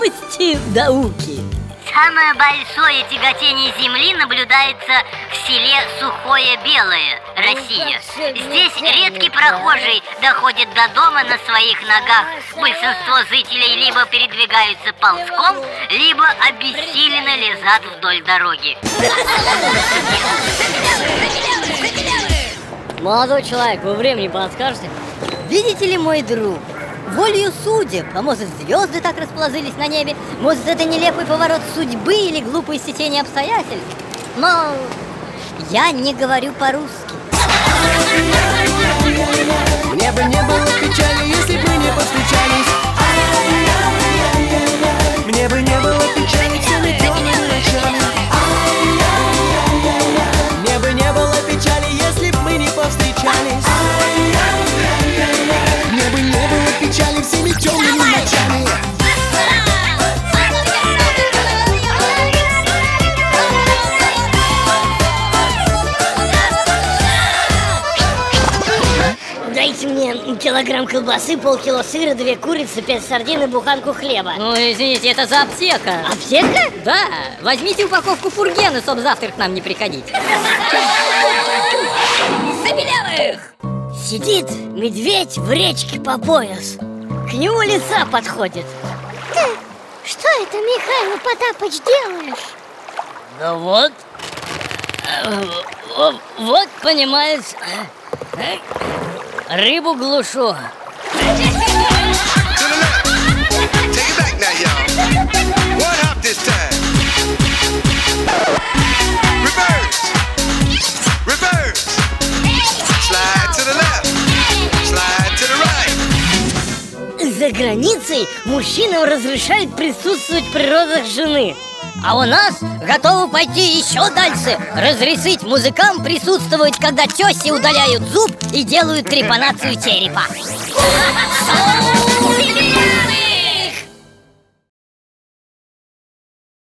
Дауки Самое большое тяготение Земли наблюдается в селе Сухое Белое, Россия. Здесь редкий прохожий доходит до дома на своих ногах. Большинство жителей либо передвигаются ползком, либо обессиленно лезат вдоль дороги. Молодой человек, вы времени подскажете? Видите ли, мой друг, волею судеб, а может звезды так расположились на небе, может это нелепый поворот судьбы или глупое стечение обстоятельств. Но я не говорю по-русски. Дайте мне килограмм колбасы, полкило сыра, две курицы, пять сардин и буханку хлеба Ну, извините, это за аптека. Аптека? Да, возьмите упаковку фургена, чтобы завтра к нам не приходить. Забелявых! Сидит медведь в речке по пояс К нему лиса подходит Что это, Михаил Потапыч, делаешь? Да вот, э, вот, понимаешь, э, рыбу глушу. За границей мужчинам разрешают присутствовать при родах жены А у нас готовы пойти еще дальше Разрешить музыкам присутствовать, когда теси удаляют зуб и делают трепанацию черепа!